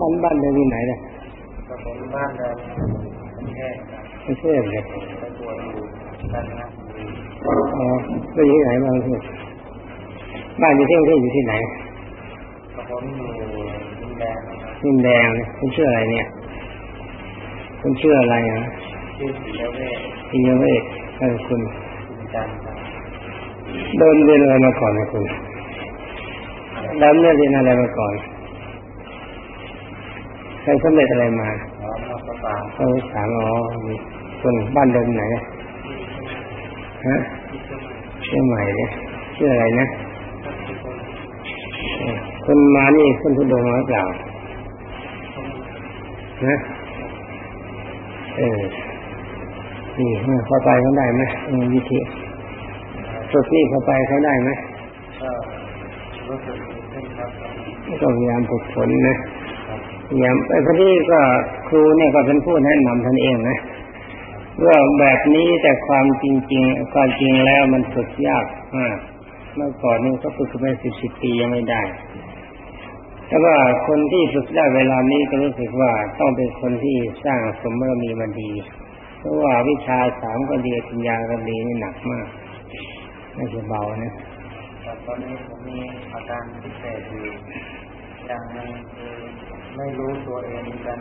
บ้านบ้านเดินที่ไหนเนี่ยก็ผมบ้านเดิมเป็นแค่ครับไม่ใช่เลยไปบวชอยู่กันนะอ๋อไปอยู่ที่ไหนบ้างที่บ้านอยู่ที่กรุงเทพอยู่ที่ไหนก็ผมอยู่ดินแดงนะครับนินแดงเนี่ยคุณชื่ออะไรเนี่ยคุณชื่ออะไรอะชื่อศิลเวชปิยเวทเออคุณคุณจันทร์ครับเดินเรียนอะไรมาก่อนนะคุณแล้วเมื่อเรียนอะไรมาก่อน เคยสำเร็จอะไรมาพร้อมมาประกาศเขาถามอ๋อคนบ้านเดินไหนฮะเชียงใหม่เนี่ยชื่ออะไรนะเออคนมานี่ขึ้นทุดงมาหรือเปล่าฮะเออนี่เข้าไปเขาได้ไหมเออวิธีฝึกนี่เข้าไปเขาได้ไหมก็รู้สึกดีขึ้นครับก็พยายามฝึกฝนนะ พยายามไอ้คนที่ก็ครูเนี่ยก็เป็นผู้แนะนำท่านเองนะว่าแบบนี้แต่ความจริงๆความจริงแล้วมันฝึกยากมากเมื่อก่อนนี่ก็ฝึกไปสิบสิบปียังไม่ได้แต่ว่าคนที่ฝึกได้เวลานี้ก็รู้สึกว่าต้องเป็นคนที่สร้างสมบารมีมาดี เพราะว่าวิชาสามก็ดีปัญญาก็ดีนี่หนักมากไม่ใช่เบานะแต่ตอนนี้ผมมีอาการพิเศษอยู่อย่างหนึ่งคือ ไม่รู้ตัวเองกัน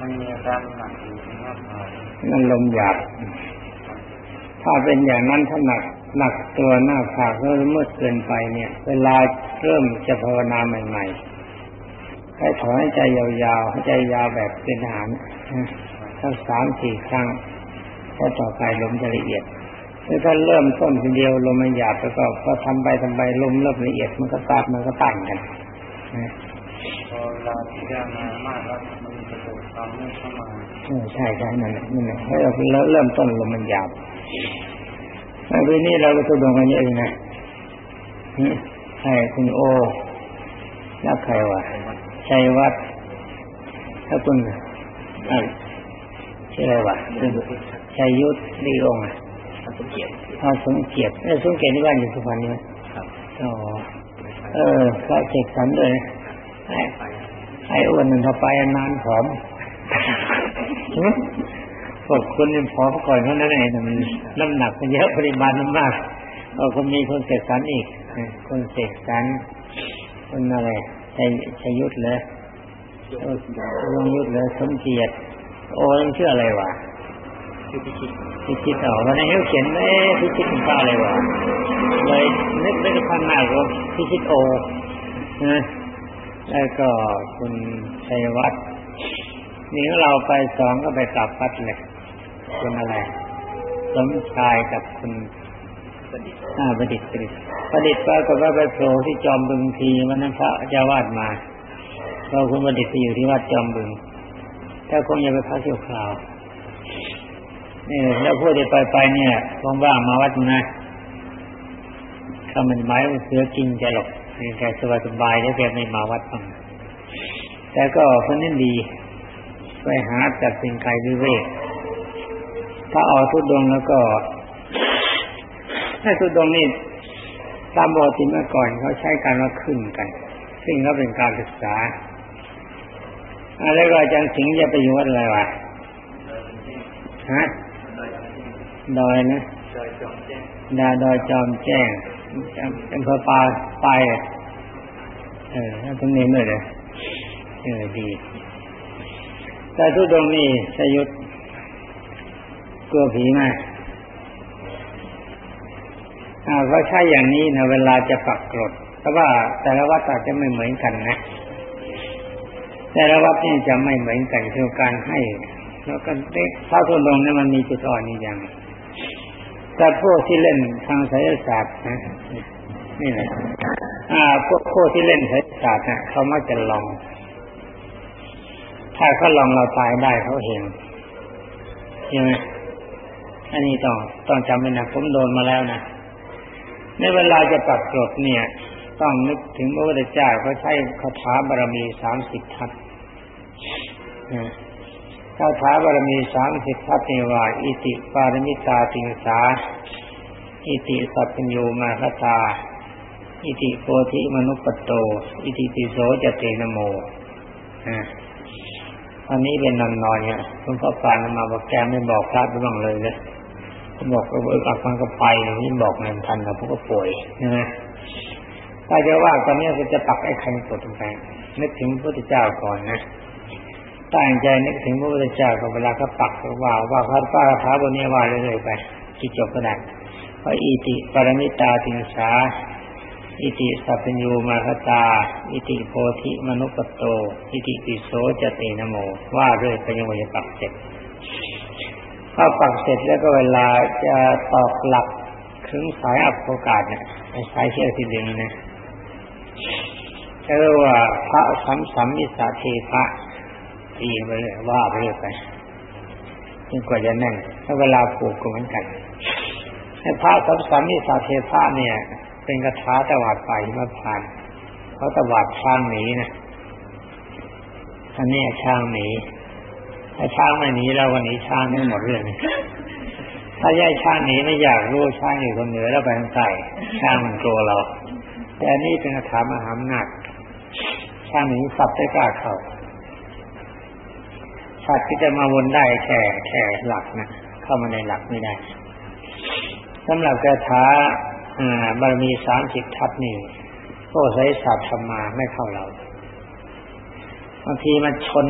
มันมีอาการหนักอยู่มากมายนั่นลมหยาบถ้าเป็นอย่างนั้นถ้าหนักหนักตัวหน้าผากแล้วมืดเกินไปเนี่ย เวลาเริ่มจะภาวนาใหม่ๆให้ถอนใจยาวๆให้ใจยาวแบบเป็นทหานสักสามสี่ครั้งแล้วต่อไปลมจะละเอียดคือถ้าเริ่มต้นทีเดียวลมมันหยาบแล้วก็พอทำไปทำไปลมเริ่มละเอียดมันก็ตามมันก็ต่างกันนะ พอเวลาพิจารณามากแล้วมันจะเกิดความมืดเข้ามาเออใช่ใช่นั่นแหละนั่นแหละให้เราเริ่มต้นลมมันหยาบในวันนี้เราก็จะดงกันเยอะอยู่นะนี่ใครคุณโอแล้วใครวะชัยวัฒน์ถ้าคุณอ่าชื่ออะไรวะชัยยุทธดีองค์อะท่านสมเกียรติอ๋อสมเกียรติเออสมเกียรติที่บ้านอยู่สุพรรณนี่ไหมครับอ๋อเออพระเจกสันเลยนะ ไอ้ไอ้อ้วนหนึ่งถ้าไปนานผอมพวกคุณนี่ผอมก่อนเท่านั้นเองน้ำหนักมันเยอะปริมาณมันมากเออคนมีคนเสกสรรอีกคนเสกสรรคนอะไรชัยชัยยุทธเลยเออลงยุทธเลยสมเกียรติโอ้ยชื่ออะไรวะพิชิตพิชิตอ๋อวันนี้เขาเขียนเอ๊พิชิตเป็นป้าอะไรวะเลยนึกไม่ได้ข้างหน้าก็พิชิตโอนะ แล้วก็คุณชัยวัฒน์นี่เราไปสองก็ไปกลับพัดเลยคุณอะไรสมชายกับคุณประดิษฐ์อ่าประดิษฐ์ประดิษฐ์ประดิษฐ์ปรากฏว่าไปโผล่ที่จอมบึงทีวันนั้นพระเจ้าวาดมาเราคุณประดิษฐ์ไปอยู่ที่วัดจอมบึงถ้าคงจะไปพักเที่ยวคราวนี่แล้วพูดไปไปเนี่ยว่างๆมาวัดนะถ้ามันหมายว่าเสือกินแกหรอก แกสบายสบายแล้วแกไม่มาวัดบ้างแต่ก็คนนี้ดี ไปหาจัดเป็นใครวิเวกถ้าออกทุดงแล้วก็ถ้าทุดงนี่ตามปกติเมื่อก่อนเขาใช้การว่าขึ้นกัน ซึ่งก็เป็นการศึกษาอะไรก็อาจารย์สิงห์จะไปอยู่วัดอะไรวะฮะดอยนะโดยจอมแจ้งดาดอยจอมแจ้งเป็นพอปลาไปอะ เออถ้าตรงนี้เลยเลยเออดี แต่ทุดงค์นี่สยุทธกลัวผีมอ่าเขาใช้อย่างนี้นะเวลาจะปักกรดเพราะว่าแต่ละวัดอาจจะไม่เหมือนกันนะ แต่ละวัดนี่จะไม่เหมือนกันคืองการให้ แล้วก็เด็กพระทุดงนี่มันมีจุดอ่อนอีกอย่าง แต่พวกที่เล่นทางไสยศาสตร์นะนี่แหละอ่าพวกพวกที่เล่นไสย ศาสตร์เนะเขามักจะลอง ถ้าเขาลองเราตายได้เขาเห็นใช่ไหมอันนี้ต้องต้องจำไว้นะผมโดนมาแล้วนะในเวลาจะปักกรดเนี่ย ต้องนึกถึงพระพุทธเจ้าเขาใช้คาถาบารมีสามสิบทัศน์นะคาถาบารมีสามสิบทัศน์นี่ว่าอิติปารมิตาติงสาอิติสัพพัญญูมาคตา อิติโพธิมนุปโต อิติปิโสจเตนโมอันนี้เป็นนอนนอนเนี่ยคุณพ่อปานมาบอกแกไม่บอกพระไปบ้างเลยเลยเขาบอกว่าเอออักมันก็ไปนี่บอกเงินทันแต่พวกก็ป่วยนะถ้าจะว่าตอนนี้จะปักไอ้ใครกดตรงไหนนึกถึงพระพุทธเจ้าก่อนนะตั้งใจนึกถึงพระพุทธเจ้าก็เวลาก็ปักว่าว่าพระป้าพระบนนี้ว่าเรื่อยๆไปที่จบก็ได้พระอิติปรมิตาติงสา อิติสัพพญูมาคตา อิติโพธิมนุปโต อิติปิโสจเตนโม ว่าเรื่อยปยังวันจะปักเสร็จพอปักเสร็จแล้วก็เวลาจะตอกหลักถึงสายอัปโอกาสเนี่ยสายเชือกที่ดึงนะเรียกว่าพระสัมสัมมิสาเทพะตีไปเลยว่าไปเลยไปจนกว่าจะแน่นถ้าเวลาปลูกก็เหมือนกันในพระสัมสัมมิสาเทพะเนี่ย เป็นกระถาตวาดไปมาผ่านเขาตวาดช้างหนีนะอันนี้ช้างหนีถ้าช้างไม่หนีเราวันนี้ช้างไม่หมดเรื่องถ้าแย่ช้างหนีไม่อยากรู้ช้างอยู่คนเหนือแล้วไปทางใต้ช้างมันกลัวเรา แต่อันนี้เป็นคาถามหาอำนาจช้างหนีสับได้กล้าเขาสัตว์ที่จะมาวนได้แค่แค่หลักนะเข้ามาในหลักไม่ได้สำหรับคาถา บารมีสามสิบทัศนี่พวกไสสัตว์ธรรมาไม่เข้าเราบางทีมันชน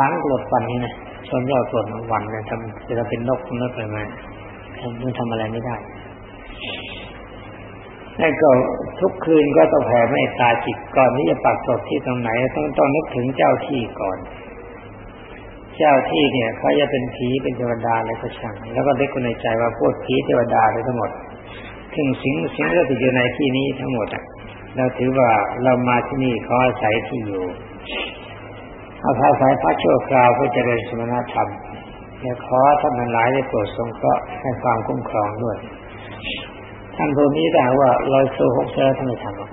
ล้างกรดฟันนี่นะชนยอดกรดวันเนะทำจะเป็นนกนกไปมามันทำอะไรไม่ได้แล้วก็ทุกคืนก็ต้องแผ่เมตตาจิตก่อนที่จะปักศพที่ตรงไหน ต้องต้องนึกถึงเจ้าที่ก่อน เจ้าที่เนี่ยเขาจะเป็นผีเป็นเทวดาอะไรก็ช่างแล้วก็เด็กคนในใจว่าพวกผีเทวดาทั้งหมด ถึงสิ่งสิ่งที่อยู่ในที่นี้ทั้งหมดเราถือว่าเรามาที่นี่ขาอาศัยที่อยู่อาศัยพระชั่วคราวเพื่อเจริญสมณธรรมและขอท่านทั้งหลายได้โปรดทรงเคราะห์ให้ความคุ้มครองด้วย ท่านผู้นี้แต่ว่าลอยสู้หกเสือท่านไม่ทำหรอก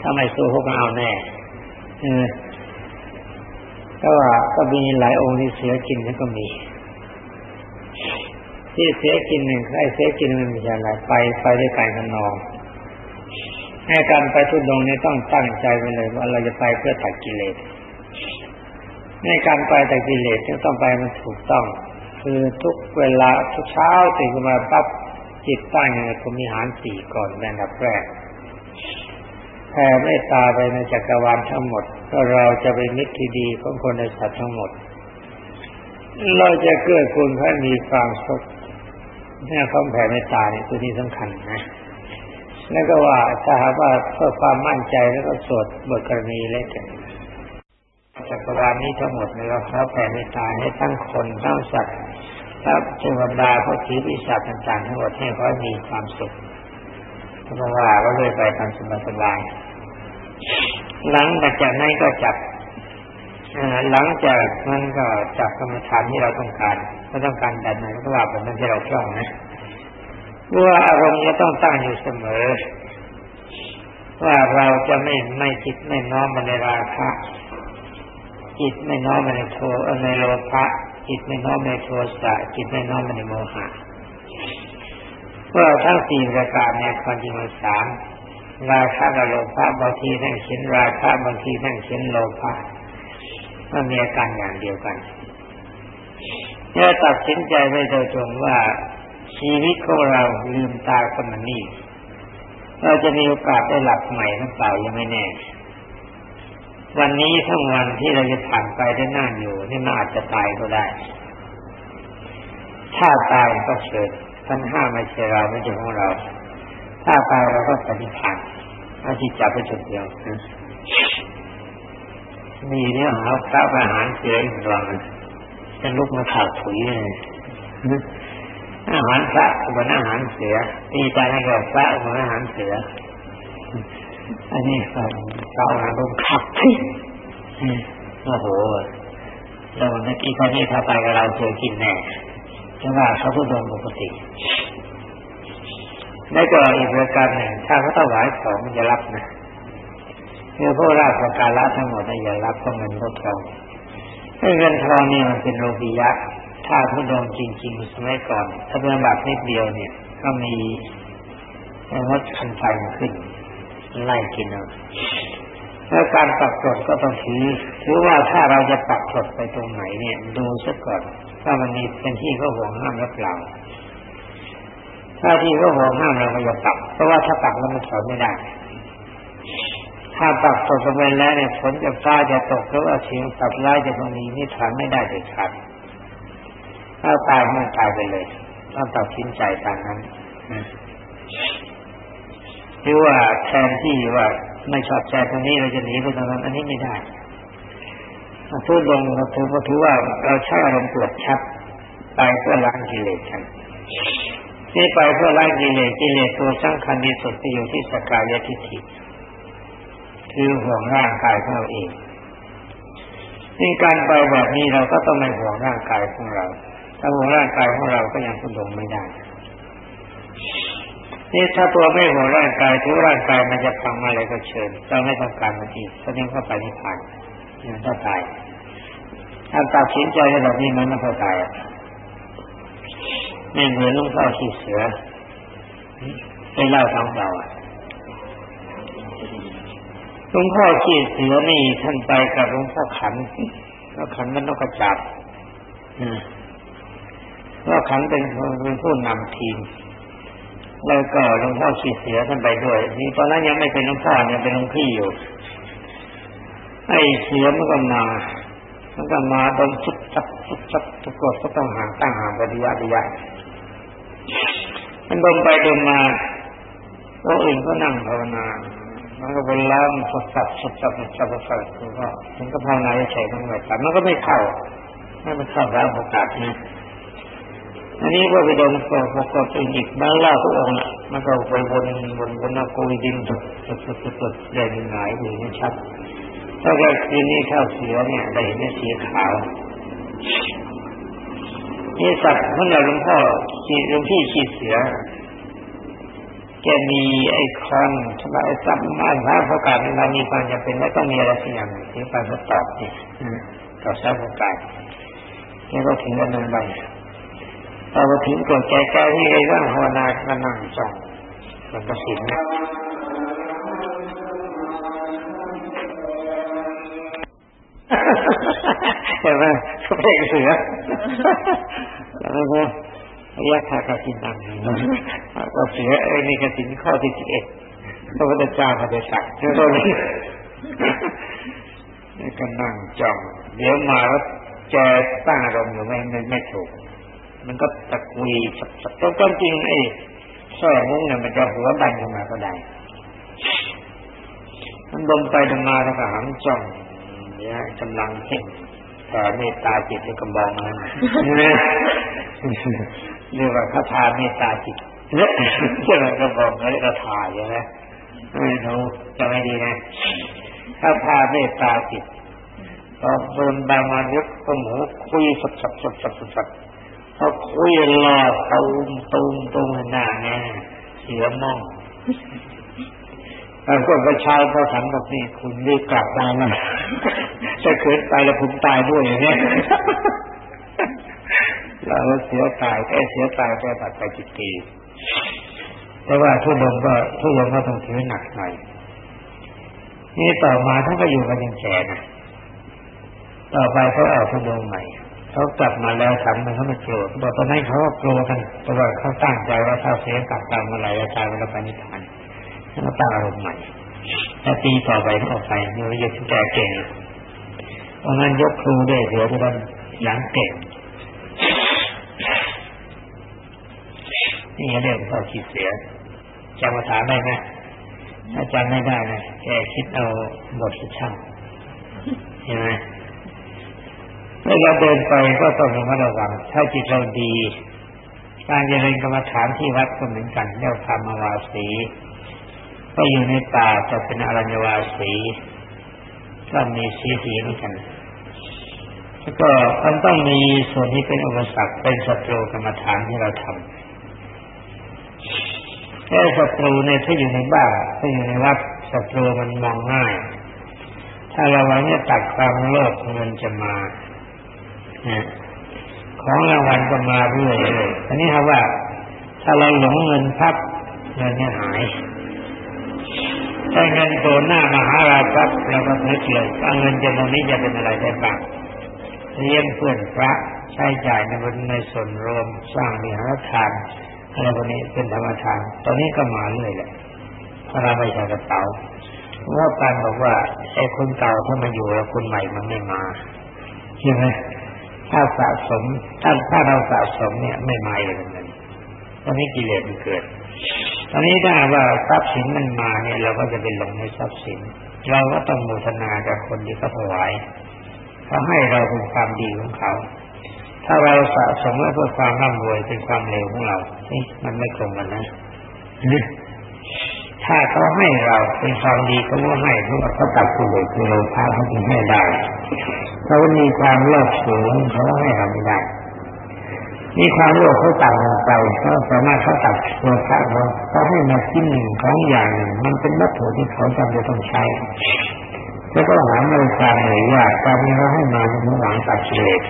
ถ้าไม่สู้หกเอาแน่ก็ว่าก็มีหลายองค์ที่เสียกินแล้วก็มี ที่เสียกินหนึ่งใครเสียกินมันมีอะไรไปไปด้วยการขนองให้การไปทุดงนี้ต้องตั้งใจไปเลยว่าเราจะไปเพื่อตัดกิเลสในการไปตัดกิเลสต้องไปมันถูกต้อง คือทุกเวลาทุกเช้าตื่นมาปั๊บจิตตั้งในพรมิหารสี่ก่อนในดับแรกแผ่เมตตาไปในจักรวาลทั้งหมดก็เราจะเป็นมิตรที่ดีของคนในสัตว์ทั้งหมด เราจะเกื้อกูลให้มีความสุข เนี่ยความแผ่เมตตาเนี่ยตัวนี้สำคัญนะแล้วก็ว่าถ้าหากว่าเพื่อความมั่นใจแล้วก็สวดบทกรณีเล็กจักรวาลนี้ทั้งหมดในเราแผ่เมตตาให้ทั้งคนทั้งสัตว์ถ้าเทวดาพวกผีปีศาจต่างๆทั้งหมดให้เขามีความสุขเพราะว่าเราเลยไปทำสบายหลังจากนั้นก็จับ หลังจากนั้นก็จับกรรมฐานที่เราต้องการก็ต้องการดันไหนก็ว่าเป็นที่เราคล่องนะว่าอารมณ์จะต้องตั้งอยู่เสมอ ว่าเราจะไม่ไม่จิตไม่น้อมมาในราคะจิตไม่น้อมมาในโทในโลภะจิตไม่น้อมในโทสะจิตไม่น้อมมาในโมหะว่าทั้งสี่ประการเนี่ยความจริงมันสามราคะกับโลภะบางทีนั่งเขียนราคะบางทีนั่งเขียนโลภะ มันมีอาการอย่างเดียวกันเนี่ยตัดสินใจไว้โดยตรงว่าชีวิตของเราลืมตาคนนี้เราจะมีโอกาสได้หลับใหม่หรือเปล่ายังไม่แน่ วันนี้ทั้งวันที่เราจะผ่านไปได้นั่งอยู่นี่น่าจะตายก็ได้ ถ้าตายก็เฉิดท่านห้ามไม่ใช่เราไม่ใช่ของเรา ถ้าตายเราก็ปฏิพันธ์อาที่จับไปจุดเดียว มีเนี่ยหาพระอาหารเสียอีกรองจะลุกมาถากถุยเลยอาหารพระบนอาหารเสือตีใจให้กับพระบนอาหารเสือ อันนี้ก็เราอาารมณ์ขับโอ้โหเราเมื่อกี้ท่านนี้ถ้าไปกับเราเจอกินแน่เพราะว่าเขาพูดโดนปกติแล้ก็อีกประการหนึ่งถ้าเขาถวายของมันจะรับนะ คือพวกราชการละทั้งหมดอย่ารับเพราะเงินพวกทองเงินทองนี่มันเป็นโลภิยะถ้าทุดงจริง ๆ สมัยก่อน ถ้าเป็นแบบนิดเดียวเนี่ย ก็มีรถคันไฟขึ้นไล่กินเอาแล้วการปักกดก็ต้องถือถือว่าถ้าเราจะปักกดไปตรงไหนเนี่ย ดูซะก่อนถ้ามันมีเป็นที่เขาห่วงห้ามหรือเปล่าถ้าที่เขาห่วงห้ามเราก็จะปักเพราะว่าถ้าปักแล้วมันถอนไม่ได้ ถ้าปักตกลงไปแล้วเนี่ยฝนจะฟ้าจะตกหรือว่าเสียงตัดร้ายจะตรงนี้นี่ถอนไม่ได้เด็ดขาดถ้าตายมันตายไปเลยต้องตัดสินใจตามนั้นหรือว่าแทนที่ว่าไม่ชอบใจตรงนี้เราจะหนีไปตรงนั้นอันนี้ไม่ได้พูดลงเราถือว่าถือว่าเราใช้อารมณ์ตรวจชัดไปเพื่อล้างกิเลสกันนี่ไปเพื่อล้างกิเลสกิเลสตัวสำคัญที่สุดที่อยู่ที่สกายทิฏฐิ คือห่วงร่างกายของเราเองนี่การไปแบบนี้เราก็ต้องไม่ห่วงร่างกายของเรา ถ้าห่วงร่างกายของเราก็ยังคุณลงไม่ได้ นี่ถ้าตัวไม่ห่วงร่างกายถือร่างกายมันจะพังอะไรก็เชิญเราไม่ต้องการมันอีกแสดงเข้าไปนิพพานนี่ยถ้าตายถ้าตัดสินใจแบบนี้มันไม่เข้าตายไม่เหมือนลุงพ่อขี้เสือไปเล่าท้งเราอะ หลุงพ่อขี้เสือนี่ท่านไปกับหลุงพ่อขันแล้วขันมันต้องกระจับว่าขันเป็นเป็นผู้นำทีมแล้วก็หลวงพ่อขี้เสือท่านไปด้วย นี่ตอนนั้นยังไม่เป็นหลวงพ่อเนี่ยเป็นหลวงพี่อยู่ ไอ้เสือมันก็มามันก็มาโดนชุบชับชุบชับทุกคนก็ต้องหางตั้งหางปฏิยะปฏิยะมันลงไปดินมาตัวอื่นก็นั่งภาวนา มันก็ไปล้างสดสับสดสับสดสับสดสับก็มันก็ภาวนาใช้ทั้งหมดแต่มันก็ไม่เข้าไม่มันเข้าแล้วโอกาสนะอันนี้ก็ไปโดนกดกดอีกมาเล่าทุกองค์มันก็ไปวนวนวนนักกุยดินสุดสุดสุดสุดใหญ่หงายอยู่นี่ชัดถ้าเกิดคืนนี้เข้าเสือเนี่ยได้เห็นสีขาวนี่สัตว์เมื่อหลวงพ่อขีหลวงพี่ขีดเสือ แกมีไอ้คอนใช่ไหมไอ้ซับมาถ้าโอกาสเรามีความจำเป็นแล้วต้องมีอะไรสักอย่างที่ไปทดสอบนี่ต่อสร้างโอกาสนี่ก็ถึงกันนั่งไปพอมาถึงตัวแก่แก่ที่ไอ้ร่างภาวนาก็นั่งจ้องมันก็สินใช่ไหมเขาเป็นเสือแล้วก็ ยะถากสินังก็เสือไอ้นี่กสินข้อที่สิบเอ็ดพระพุทธเจ้าพระเดชสักเท่านี้ก็นั่งจ้องเดี๋ยวมาแล้วแกตั้งอารมณ์อยู่ไม่ไม่ถูก มันก็ตะกุยสับๆก็จริงไอ้สร้อยมุ้งเนี่ยมันจะหัวบันขึ้นมาก็ได้มันลงไปลงมาแล้วก็หันจ้องเนี่ยกำลังเพ่งแต่เมตตาจิตในกำบองนั้น เรียกว่าคาถาเมตตาจิตเนี่ยเรียกว่ากำบองแล้วคาถาใช่ไหมไม่รู้จะไม่ดีนะคาถาเมตตาจิตพอโดนบางมานึกก็หมูคุยสับสับสับสับสับพอคุยรอตูมตูมตูมหน้าแน่เสียมองบางคนก็ชายเขาถันแบบนี้คุณรีบกลับมานะจะเกิดไปแล้วผมตายด้วยอย่างนี้ เราเสียตายแค่เสียตายแค่ปัจจัยจิตตีแต่ว่าทุกลงก็ทุกลงก็ต้องถือหนักหน่อยนี่ต่อมาท่านก็อยู่กันยังแก่นะต่อไปเขาเอาทุดงใหม่เขากลับมาแล้วสัมมันเขาไม่โกรธบอกตอนนั้นเขาก็โกลัวกันเพราะว่าเขาตั้งใจว่าถ้าเสียกลับตามเมื่อไรจะตายเวลาไปนิพพานเขาตั้งอารมณ์ใหม่ถ้าปีต่อไปเขาออกไปเนี่ยจะถึงแก่เก่งเพราะงั้นยกครูได้เดี๋ยวจะต้องหลังเก่ง นี่เรื่องเขาคิดเสียจำภาษาได้ไหมถ้าจำไม่ได้นะแกคิดเอาบทช่างใช่ไหมเมื่อเราเดินไปก็ต้องระมัดระวัง ถ้าจิตเราดี การเจริญกรรมฐานที่วัดก็เหมือนกันเรียกธรรมวาสีก็อยู่ในป่าจะเป็นอรัญวาสีก็มีสีสีเหมือนกันแล้วก็มันต้องมีส่วนที่เป็นอุปสรรคเป็นศัตรูกรรมฐานที่เราทำ แค่ศัตรูเนี่ยถ้าอยู่ในบ้านถ้าอยู่ในวัดศัตรูมันมองง่าย ถ้าเราไว้เนี่ยตัดความโลภมันจะมาของรางวัลก็มาเรื่อยเลยอันนี้ครับว่า ถ้าเราหลงเงินพับเงินเนี่ยหายได้เงินโผล่หน้ามหาราครับเราก็นึกเลยว่าเงินจำนวนนี้จะเป็นอะไรได้บ้างเลี้ยงเพื่อนพระใช้จ่ายในบนในส่วนรวมสร้างมีหาทาน อะไรพวกนี้เป็นธรรมทาน ตอนนี้ก็มาเรื่อยแหละพระราช่กระเป๋าว่าการบอกว่าไอ้คนเก่าถ้ามาอยู่แล้วคนใหม่มันไม่มาใช่ไหมถ้าสะสมถ้าถ้าเราสะสมเนี่ยไม่มาเองเลยตอนนี้กิเลสมันเกิด ตอนนี้ถ้าว่าทรัพย์สินมันมาเนี่ย เราก็จะไปลงในทรัพย์สิน เราก็ต้องมูทนากับคนที่เขาถวายเขาให้เราเป็นความดีของเขา ถ้าเราสะสมแล้วเพื่อความร่ำรวยเป็นความเลวของเรานี่มันไม่ตรงกันนะถ้าเขาให้เราเป็นความดีเขาก็ให้เพราะว่าเขาตัดกิเลสคือโลภะเขาจึงให้ได้เขามีความโลภสูงเขาให้เราไม่ได้มีความโลภเขาต่ำลงไปเขาสามารถเขาตัดโลภะเขาเขาให้มาชิ้นหนึ่งของอย่างหนึ่งมันเป็นวัตถุที่เขาจำเป็นต้องใช้แล้วก็หาไม่ความเหนื่อยยากตอนนี้เขาให้มาในหลังตัดกิเลส